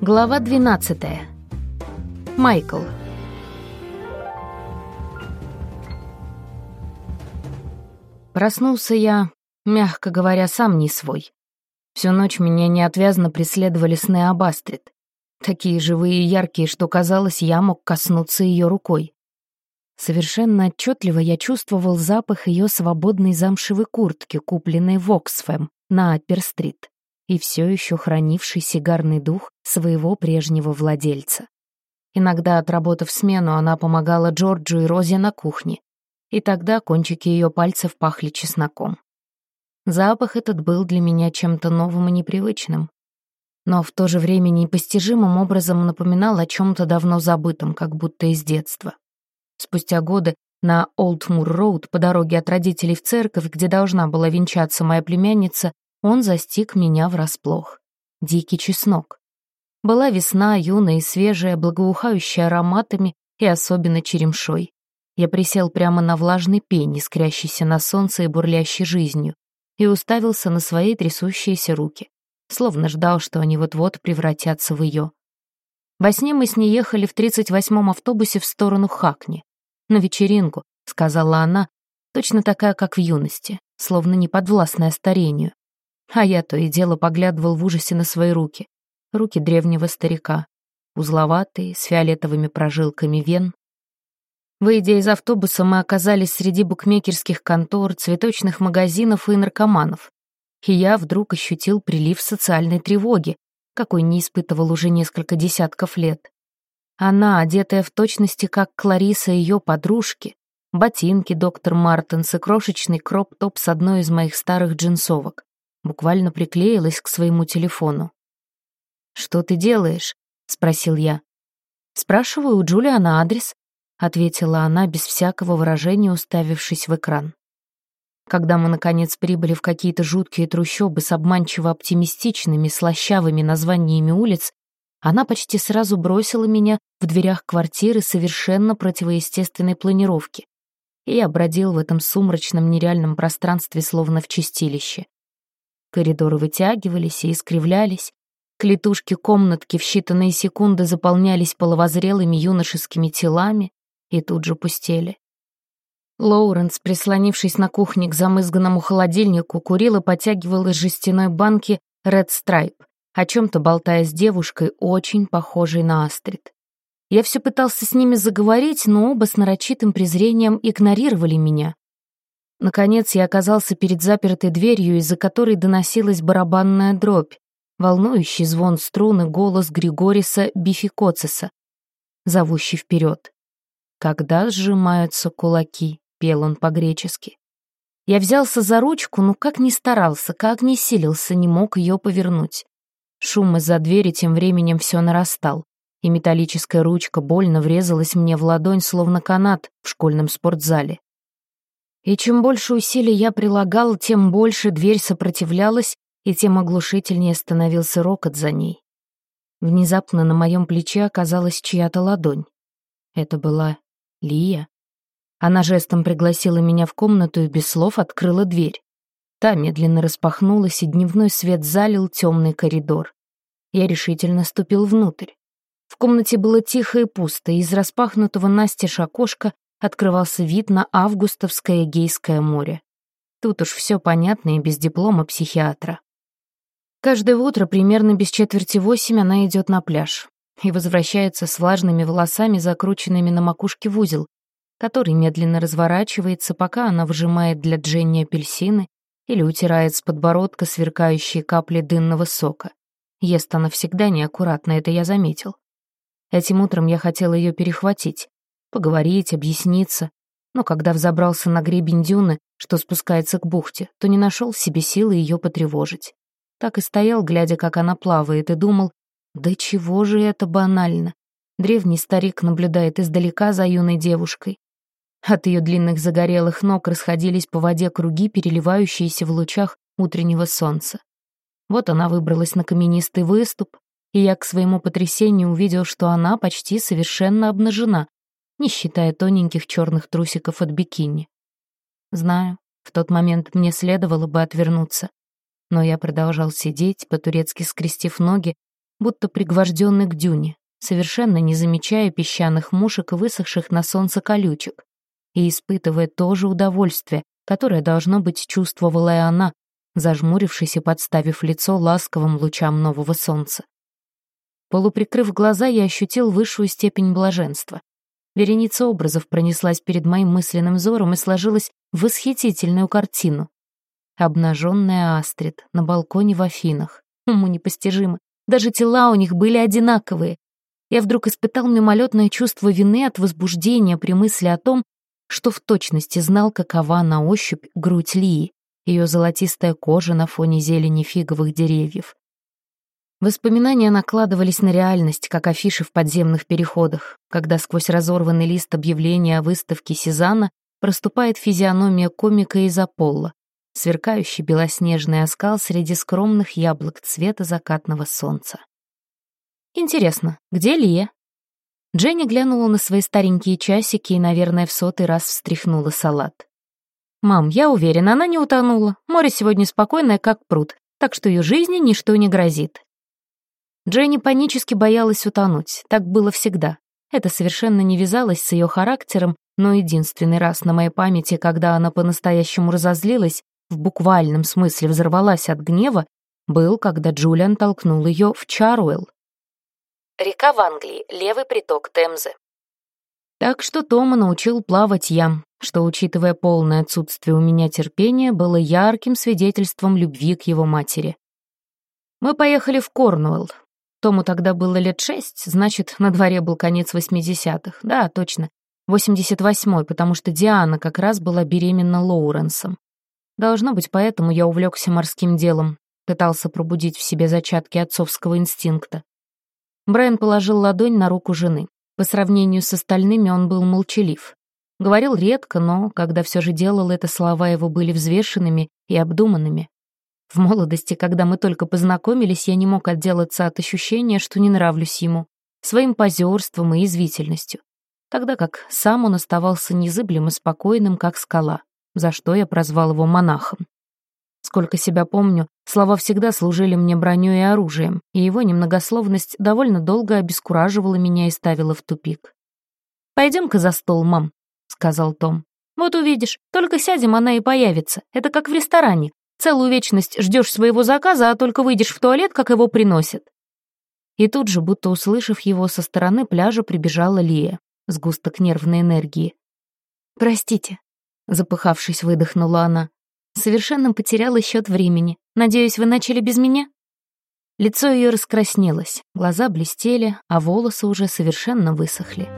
Глава 12. Майкл. Проснулся я, мягко говоря, сам не свой. Всю ночь меня неотвязно преследовали сны об Астрид. Такие живые и яркие, что казалось, я мог коснуться ее рукой. Совершенно отчетливо я чувствовал запах ее свободной замшевой куртки, купленной в Оксфэм на Аппер-стрит и все еще хранивший сигарный дух своего прежнего владельца. Иногда, отработав смену, она помогала Джорджу и Розе на кухне, и тогда кончики ее пальцев пахли чесноком. Запах этот был для меня чем-то новым и непривычным, но в то же время непостижимым образом напоминал о чем-то давно забытом, как будто из детства. Спустя годы на Олдмур-Роуд по дороге от родителей в церковь, где должна была венчаться моя племянница, он застиг меня врасплох. Дикий чеснок. Была весна, юная и свежая, благоухающая ароматами и особенно черемшой. Я присел прямо на влажный пень, искрящийся на солнце и бурлящий жизнью, и уставился на свои трясущиеся руки, словно ждал, что они вот-вот превратятся в ее. Во сне мы с ней ехали в 38-м автобусе в сторону Хакни. «На вечеринку», — сказала она, точно такая, как в юности, словно не подвластная старению. А я то и дело поглядывал в ужасе на свои руки. Руки древнего старика. Узловатые, с фиолетовыми прожилками вен. Выйдя из автобуса, мы оказались среди букмекерских контор, цветочных магазинов и наркоманов. И я вдруг ощутил прилив социальной тревоги, какой не испытывал уже несколько десятков лет. Она, одетая в точности, как Клариса и ее подружки, ботинки доктор Мартенс и крошечный кроп-топ с одной из моих старых джинсовок буквально приклеилась к своему телефону. «Что ты делаешь?» — спросил я. «Спрашиваю у Джулиана адрес», — ответила она без всякого выражения, уставившись в экран. Когда мы, наконец, прибыли в какие-то жуткие трущобы с обманчиво оптимистичными, слащавыми названиями улиц, она почти сразу бросила меня в дверях квартиры совершенно противоестественной планировки, и я бродил в этом сумрачном нереальном пространстве, словно в чистилище. Коридоры вытягивались и искривлялись. Клетушки комнатки в считанные секунды заполнялись половозрелыми юношескими телами и тут же пустели. Лоуренс, прислонившись на кухне к замызганному холодильнику, курил и потягивал из жестяной банки Red Stripe, о чем-то болтая с девушкой, очень похожей на Астрид. Я все пытался с ними заговорить, но оба с нарочитым презрением игнорировали меня. Наконец я оказался перед запертой дверью, из-за которой доносилась барабанная дробь, волнующий звон струн и голос Григориса Бификоциса, зовущий вперед. «Когда сжимаются кулаки», — пел он по-гречески. Я взялся за ручку, но как ни старался, как ни силился, не мог ее повернуть. Шум из-за двери тем временем все нарастал, и металлическая ручка больно врезалась мне в ладонь, словно канат в школьном спортзале. И чем больше усилий я прилагал, тем больше дверь сопротивлялась, и тем оглушительнее становился рокот за ней. Внезапно на моем плече оказалась чья-то ладонь. Это была Лия. Она жестом пригласила меня в комнату и без слов открыла дверь. Та медленно распахнулась, и дневной свет залил темный коридор. Я решительно ступил внутрь. В комнате было тихо и пусто, и из распахнутого настежь окошка открывался вид на августовское гейское море. Тут уж все понятно и без диплома психиатра. Каждое утро примерно без четверти восемь она идет на пляж и возвращается с влажными волосами, закрученными на макушке в узел, который медленно разворачивается, пока она выжимает для Дженни апельсины или утирает с подбородка сверкающие капли дынного сока. Ест она всегда неаккуратно, это я заметил. Этим утром я хотел ее перехватить, поговорить, объясниться. Но когда взобрался на гребень дюны, что спускается к бухте, то не нашел в себе силы ее потревожить. Так и стоял, глядя, как она плавает, и думал, да чего же это банально. Древний старик наблюдает издалека за юной девушкой. От ее длинных загорелых ног расходились по воде круги, переливающиеся в лучах утреннего солнца. Вот она выбралась на каменистый выступ, и я к своему потрясению увидел, что она почти совершенно обнажена, не считая тоненьких черных трусиков от бикини. Знаю, в тот момент мне следовало бы отвернуться, но я продолжал сидеть, по-турецки скрестив ноги, будто пригвожденный к дюне, совершенно не замечая песчаных мушек и высохших на солнце колючек, и испытывая то же удовольствие, которое, должно быть, чувствовала и она, зажмурившись и подставив лицо ласковым лучам нового солнца. Полуприкрыв глаза, я ощутил высшую степень блаженства. Вереница образов пронеслась перед моим мысленным взором и сложилась в восхитительную картину. Обнаженная Астрид на балконе в Афинах. Уму непостижимо. Даже тела у них были одинаковые. Я вдруг испытал мимолетное чувство вины от возбуждения при мысли о том, что в точности знал, какова на ощупь грудь Лии, ее золотистая кожа на фоне зелени фиговых деревьев. Воспоминания накладывались на реальность, как афиши в подземных переходах, когда сквозь разорванный лист объявления о выставке Сезанна проступает физиономия комика из Аполло, сверкающий белоснежный оскал среди скромных яблок цвета закатного солнца. Интересно, где Лия? Дженни глянула на свои старенькие часики и, наверное, в сотый раз встряхнула салат. «Мам, я уверена, она не утонула. Море сегодня спокойное, как пруд, так что ее жизни ничто не грозит. Дженни панически боялась утонуть, так было всегда. Это совершенно не вязалось с ее характером, но единственный раз на моей памяти, когда она по-настоящему разозлилась, в буквальном смысле взорвалась от гнева, был, когда Джулиан толкнул ее в Чаруэлл. Река в Англии, левый приток Темзы. Так что Тома научил плавать я, что, учитывая полное отсутствие у меня терпения, было ярким свидетельством любви к его матери. Мы поехали в Корнуэлл, Тому тогда было лет шесть, значит, на дворе был конец восьмидесятых. Да, точно, восемьдесят восьмой, потому что Диана как раз была беременна Лоуренсом. Должно быть, поэтому я увлекся морским делом, пытался пробудить в себе зачатки отцовского инстинкта. Брайан положил ладонь на руку жены. По сравнению с остальными он был молчалив. Говорил редко, но, когда все же делал это, слова его были взвешенными и обдуманными. В молодости, когда мы только познакомились, я не мог отделаться от ощущения, что не нравлюсь ему, своим позерством и извительностью, тогда как сам он оставался незыблем и спокойным, как скала, за что я прозвал его монахом. Сколько себя помню, слова всегда служили мне броней и оружием, и его немногословность довольно долго обескураживала меня и ставила в тупик. «Пойдем-ка за стол, мам», — сказал Том. «Вот увидишь, только сядем, она и появится. Это как в ресторане. Целую вечность ждешь своего заказа, а только выйдешь в туалет, как его приносят. И тут же, будто услышав его со стороны пляжа, прибежала Лия, сгусток нервной энергии. «Простите», — запыхавшись, выдохнула она. «Совершенно потеряла счет времени. Надеюсь, вы начали без меня?» Лицо ее раскраснелось, глаза блестели, а волосы уже совершенно высохли.